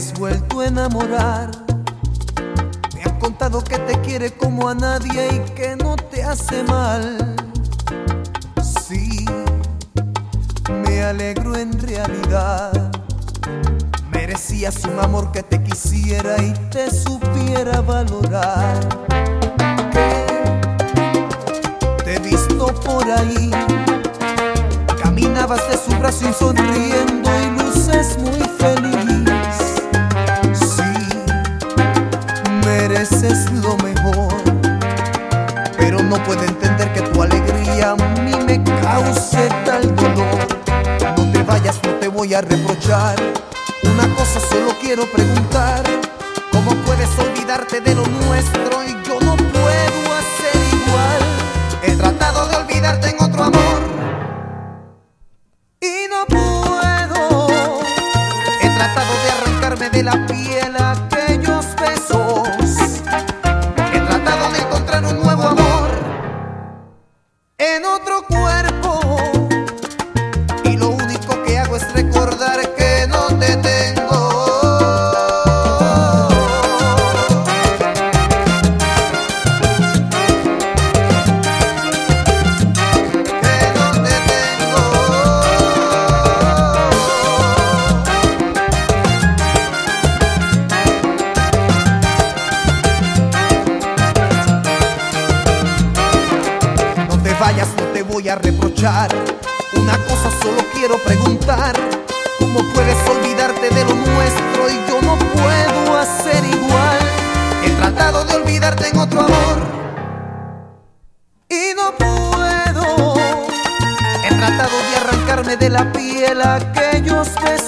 has vuelto a enamorar. Me han contado que te quiere como a nadie y que no te hace mal. Sí, me alegro en realidad. Merecías un amor que te quisiera y te supiera valorar. Que te he visto por ahí. Caminabas de su brazo y sonriendo no puedo entender que tu alegría a mí me cause tal dolor. No te vayas, no te voy a reprochar. Una cosa solo quiero preguntar. ¿Cómo puedes olvidarte de lo nuestro y yo no puedo hacer igual? He tratado de olvidarte en otro amor a reprochar. Una cosa solo quiero preguntar. ¿Cómo puedes olvidarte de lo nuestro y yo no puedo hacer igual? He tratado de olvidarte en otro amor y no puedo. He tratado de arrancarme de la piel aquellos besos.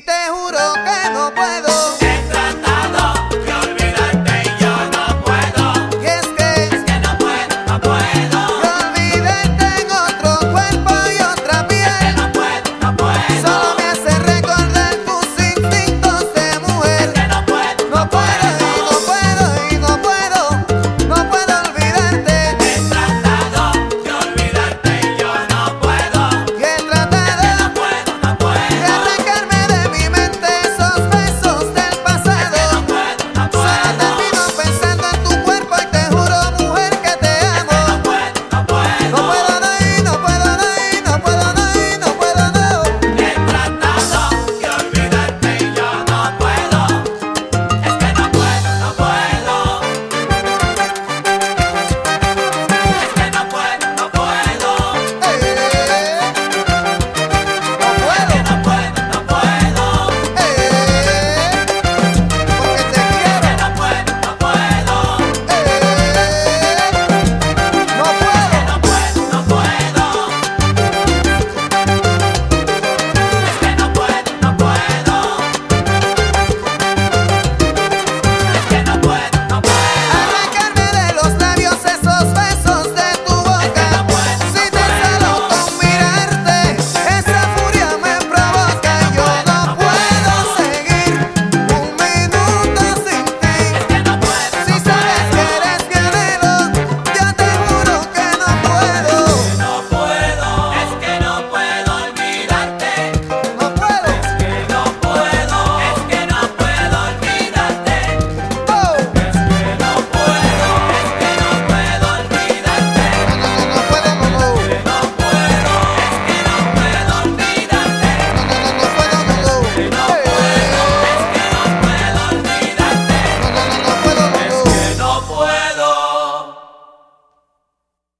te juro que no puedo.